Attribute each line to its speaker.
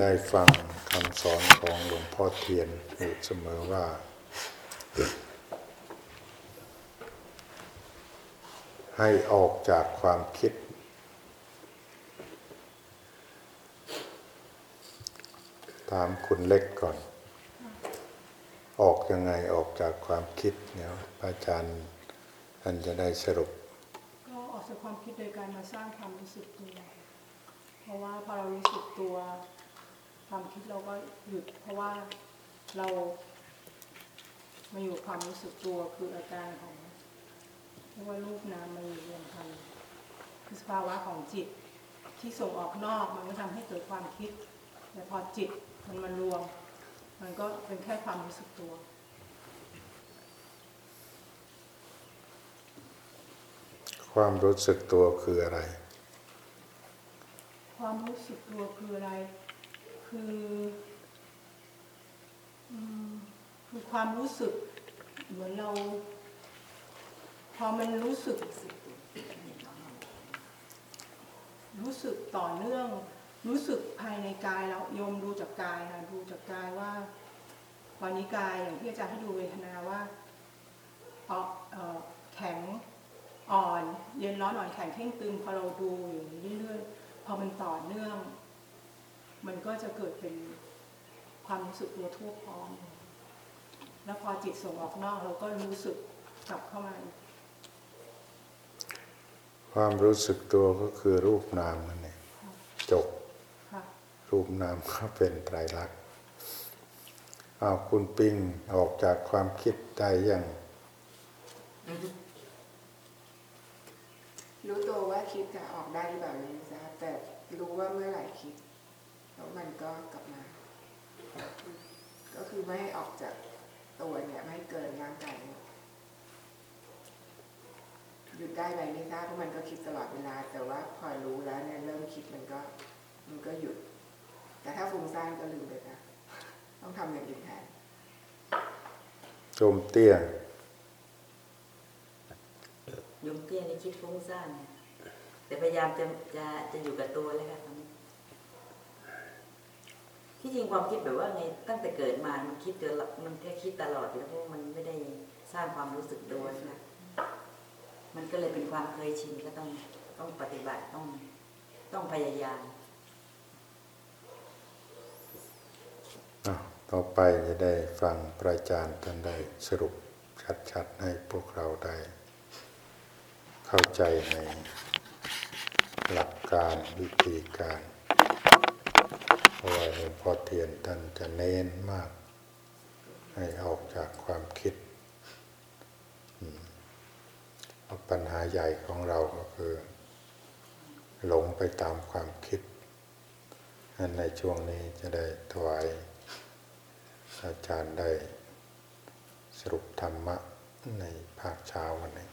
Speaker 1: ได้ฟังคำสอนของหลวงพ่อเทียนอยู่เสมอว่า ให้ออกจากความคิด ตามคุณเล็กก่อน ออกยังไงออกจากความคิดเนี่ยอาจารย์ท่านจะได้สรุป
Speaker 2: ก็ออกจากความคิดโดยการมาสร้างความรู้สึกตัว เพราะว่าพอเรารู้สึกตัวความคิดเราก็หยุด เพราะว่าเรามาอยู่ความรู้สึกตัวคืออาการของเรียกว่ารูปนามมาอยู่รวมกันคือสภาวะของจิตที่ส่งออกนอกมันก็ทำให้เกิดความคิดแต่พอจิตมันมารวม มันก็เป็นแค่ความรู้สึกตัว
Speaker 1: ความรู้สึกตัวคืออะไร
Speaker 2: ความรู้สึกตัวคืออะไร คือคือความรู้สึกเหมือนเรา พอมันรู้สึก รู้สึกต่อเนื่อง รู้สึกภายในกายเราโยมดูจากกายค่ะดูจากกายว่าวันนี้กายอย่างที่อาจารย์ให้ดูเวทนาว่าเอ่อแข็งอ่อน เย็นร้อนอ่อนแข็งเท่งตึงพอเราดูอย่างนี้เรื่อยๆ อมันต่อเนื่อง มันก็จะเกิดเป็นความรู้สึกตัวทั่วพร้อม แล้วพอจิตส่งออกนอกเราก็รู้สึกกลับเข้ามาอีก
Speaker 1: ความรู้สึกตัวก็คือรูปนามนั่นเองจบ
Speaker 2: ค่ะ
Speaker 1: รูปนามก็เป็นไตรลักษณ์อ้าวคุณปิ้งออกจากความคิดได้ยัง
Speaker 3: รู้ตัวว่าคิดจะออกได้หรือเปล่าเลยนะแต่ รู้ว่าเมื่อไหร่คิด แล้วมันก็กลับมา ก็คือไม่ให้ออกจากตัวเนี่ยไม่ให้เกินร่างกายเนี่ยหยุดได้ไหมไม่ทราบเพราะมันก็คิดตลอดเวลา แต่ว่าพอรู้แล้วเนี่ยเริ่มคิดมันก็ มันก็หยุด แต่ถ้าฟุ้งซ่านก็ลืมไปนะต้องทำอย่างอื่นแทน
Speaker 1: โจมเตี้ย
Speaker 4: โยมเตี้ยนี่คิดฟุ้งซ่านเนี่ย แต่พยายามจะจะจะอยู่กับตัวเลยค่ะตอนนี้ที่จริงความคิดแบบว่าไงตั้งแต่เกิดมา มันคิดจนละมันแค่คิดตลอดอยู่แล้วเพราะมันไม่ได้สร้างความรู้สึกตัวนะมันก็เลยเป็นความเคยชินก็ต้องต้องปฏิบัติต้องต้องพยายาม
Speaker 1: ต่อไปจะได้ฟังพระอาจารย์ท่านได้สรุปชัดๆให้พวกเราได้ เข้าใจใน หลักการวิธีการเพราะว่าหลวงพ่อเทียนท่านจะเน้นมาก ให้ออกจากความคิดเพราะปัญหาใหญ่ของเราก็คือ หลงไปตามความคิดนั้นในช่วงนี้จะได้ถวายอาจารย์ได้สรุปธรรมะในภาคเช้าวันนี้